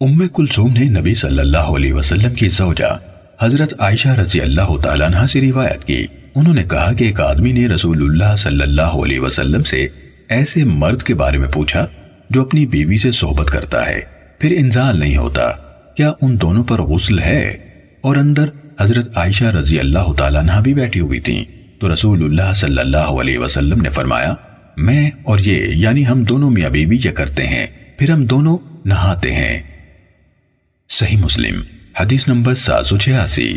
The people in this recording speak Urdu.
ام کلثوم نے نبی صلی اللہ علیہ وسلم کی زوجہ حضرت عائشہ رضی اللہ تعالیٰ عنہ سے روایت کی۔ انہوں نے کہا کہ ایک آدمی نے رسول اللہ صلی اللہ علیہ وسلم سے ایسے مرد کے بارے میں پوچھا جو اپنی بیوی سے صحبت کرتا ہے۔ پھر انزال نہیں ہوتا۔ کیا ان دونوں پر غسل ہے؟ اور اندر حضرت عائشہ رضی اللہ تعالیٰ عنہ بھی بیٹھی ہوئی تھیں۔ تو رسول اللہ صلی اللہ علیہ وسلم نے فرمایا، میں اور یہ یعنی ہم دونوں میاں بیوی یہ کرتے ہیں، پھر ہم دونوں نہاتے ہیں۔ صحیح مسلم حدیث نمبر سات سو چھیاسی۔